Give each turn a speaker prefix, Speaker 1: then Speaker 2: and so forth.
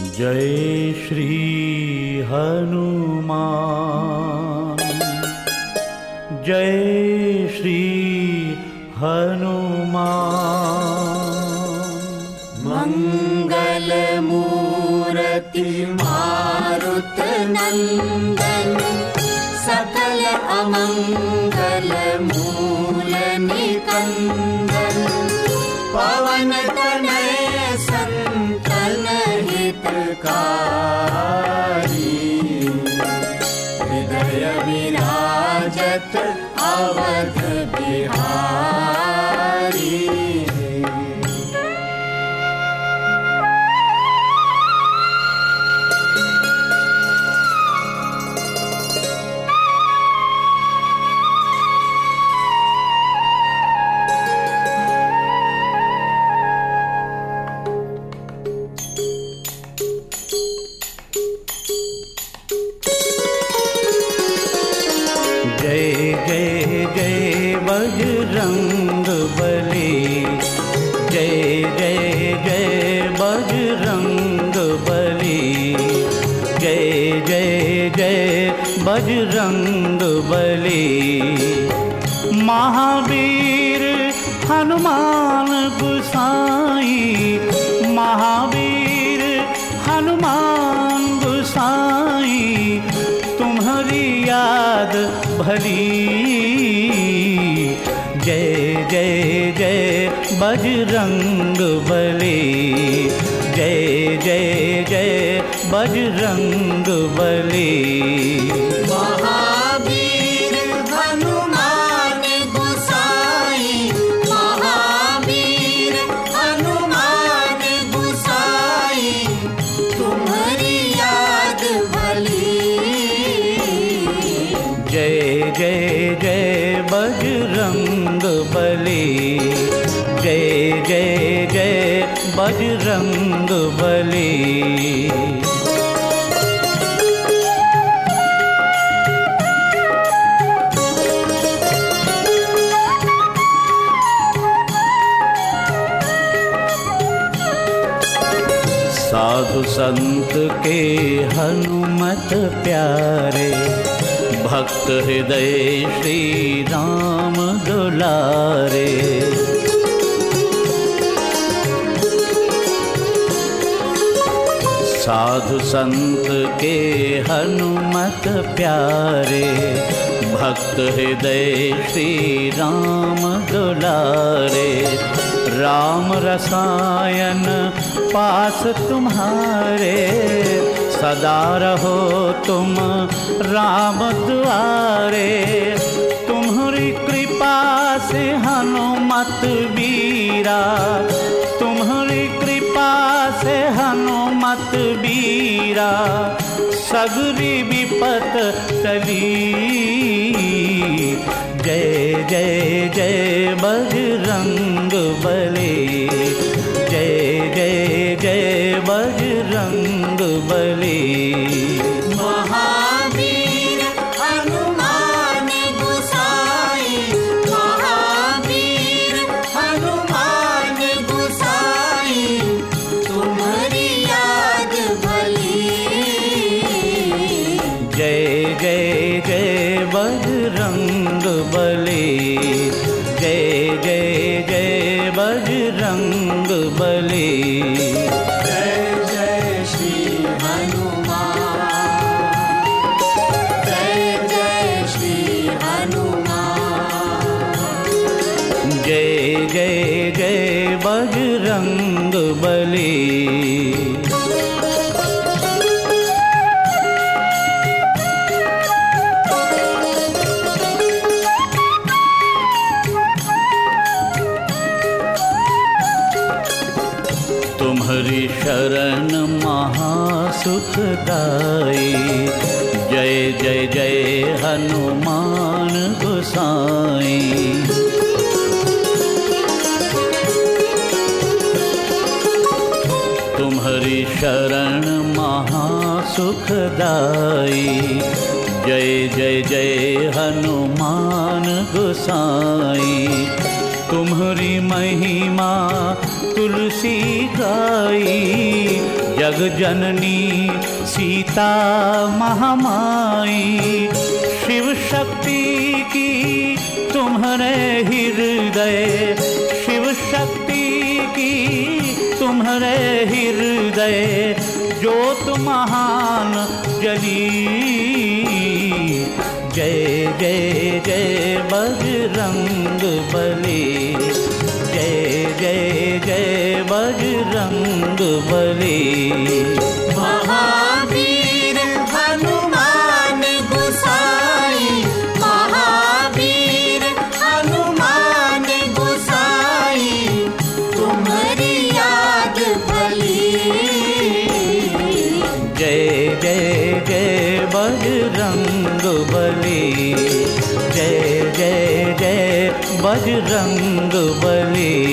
Speaker 1: जय श्री हनुमान। जय श्री हनुमान।
Speaker 2: मङ्गलमूरति मारु सकल अमङ्गलमूल पवन विराजत अवध बिहारी
Speaker 1: बजरंग बली। जय जय जय बजरंग बली। जय जय जय बजरंग बली। महावीर हनुमान गुसाई। महावीर हनुमान गुसाई। तुम्हारी याद भरी बजरंग बली। जय जय जय बजरंग बली।
Speaker 2: महावीर हनुमान
Speaker 1: बजरंग बली। साधु संत के हनुमत प्यारे भक्त हृदय श्री राम दुलारे। साधु संत के हनुमत प्यारे, भक्त हृदय श्री राम दुलारे। राम रसायन पास तुम्हारे, सदा रहो तुम राम द्वारे तुम्हारी कृपा से हनुमत बीरा तुम्हारी कृपा से हनुमत बीरा, सगरी विपत टली जय जय जय बजरंग बली। जय जय जय बजरंग बली। जय जय जय बजरंग बली। जय जय
Speaker 2: श्री हनुमान। जय जय श्री हनुमान
Speaker 1: जय जय जय बजरंग बली। तुम्हारी शरण महासुखदाई। जय जय जय हनुमान गोसाई। तुम्हारी शरण महासुखदाई। जय जय जय हनुमान गोसाई। तुम्हारी महिमा तुलसी गाई जग जननी सीता महामाई। शिव शक्ति की तुम्हारे हृदय, शिव शक्ति की तुम्हारे हृदय, ज्योत महान जली जय जय जय, बजरंग बली। जय बजरंग बली
Speaker 2: महावीर हनुमान गुसाई महावीर हनुमान गुसाई तुम्हारी याद भली
Speaker 1: जय जय जय बजरंग बली जय जय जय बजरंग बली